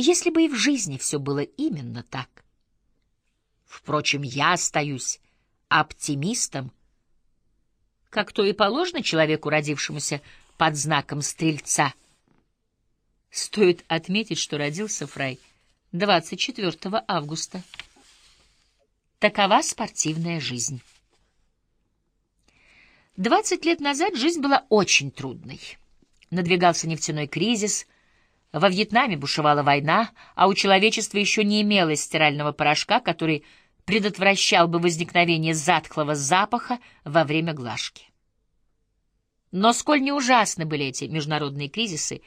если бы и в жизни все было именно так. Впрочем, я остаюсь оптимистом, как то и положено человеку, родившемуся под знаком Стрельца. Стоит отметить, что родился Фрай 24 августа. Такова спортивная жизнь. Двадцать лет назад жизнь была очень трудной. Надвигался нефтяной кризис, во Вьетнаме бушевала война, а у человечества еще не имелось стирального порошка, который предотвращал бы возникновение затхлого запаха во время глажки. Но сколь не ужасны были эти международные кризисы,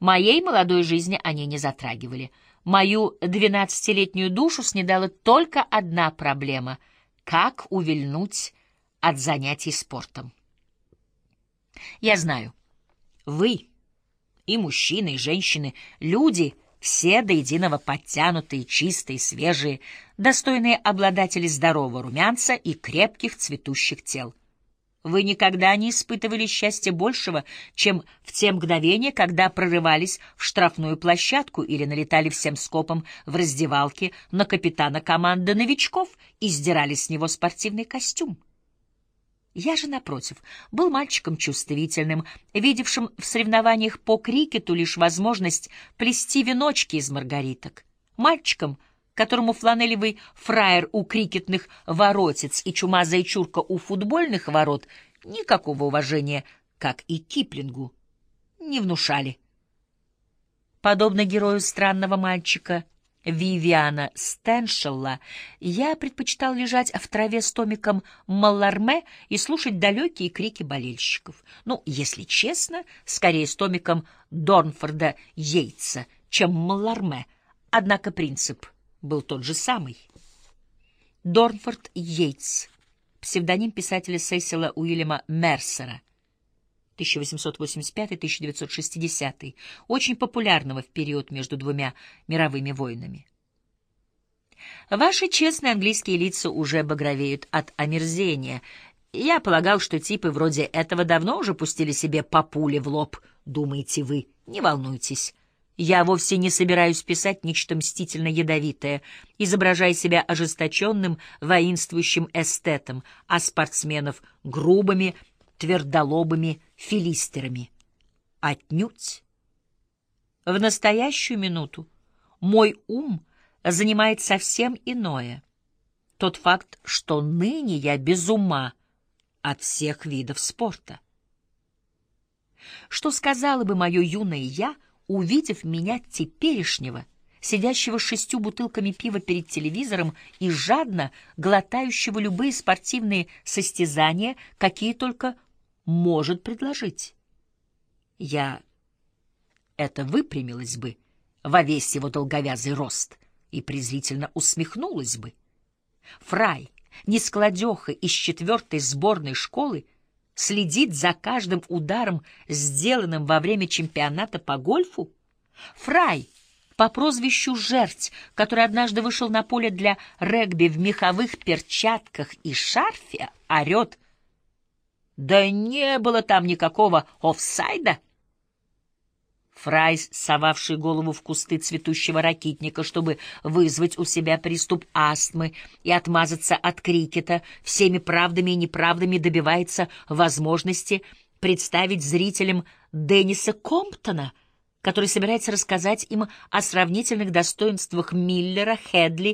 моей молодой жизни они не затрагивали. Мою двенадцатилетнюю душу снедала только одна проблема — как увильнуть от занятий спортом. Я знаю, вы, и мужчины, и женщины, люди — все до единого подтянутые, чистые, свежие, достойные обладатели здорового румянца и крепких цветущих тел. Вы никогда не испытывали счастья большего, чем в те мгновения, когда прорывались в штрафную площадку или налетали всем скопом в раздевалке на капитана команды новичков и сдирали с него спортивный костюм. Я же, напротив, был мальчиком чувствительным, видевшим в соревнованиях по крикету лишь возможность плести веночки из маргариток. Мальчиком, которому фланелевый фраер у крикетных воротец и чумазая чурка у футбольных ворот никакого уважения, как и Киплингу, не внушали. Подобно герою странного мальчика — Вивиана Стеншелла, я предпочитал лежать в траве с томиком Малларме и слушать далекие крики болельщиков. Ну, если честно, скорее с томиком Дорнфорда Йейтса, чем Малларме, однако принцип был тот же самый. Дорнфорд Йейтс, псевдоним писателя Сесила Уильяма Мерсера, 1885-1960, очень популярного в период между двумя мировыми войнами. Ваши честные английские лица уже багровеют от омерзения. Я полагал, что типы вроде этого давно уже пустили себе по пуле в лоб, думаете вы. Не волнуйтесь. Я вовсе не собираюсь писать нечто мстительно ядовитое, изображая себя ожесточенным, воинствующим эстетом, а спортсменов — грубыми, твердолобыми филистерами. Отнюдь. В настоящую минуту мой ум занимает совсем иное. Тот факт, что ныне я без ума от всех видов спорта. Что сказала бы мое юное «я», увидев меня теперешнего, сидящего с шестью бутылками пива перед телевизором и жадно глотающего любые спортивные состязания, какие только может предложить. Я это выпрямилась бы во весь его долговязый рост и презрительно усмехнулась бы. Фрай, нескладеха из четвертой сборной школы, следит за каждым ударом, сделанным во время чемпионата по гольфу? Фрай по прозвищу Жерть, который однажды вышел на поле для регби в меховых перчатках и шарфе, орет да не было там никакого офсайда. Фрайс, совавший голову в кусты цветущего ракитника, чтобы вызвать у себя приступ астмы и отмазаться от крикета, всеми правдами и неправдами добивается возможности представить зрителям Денниса Комптона, который собирается рассказать им о сравнительных достоинствах Миллера, Хедли,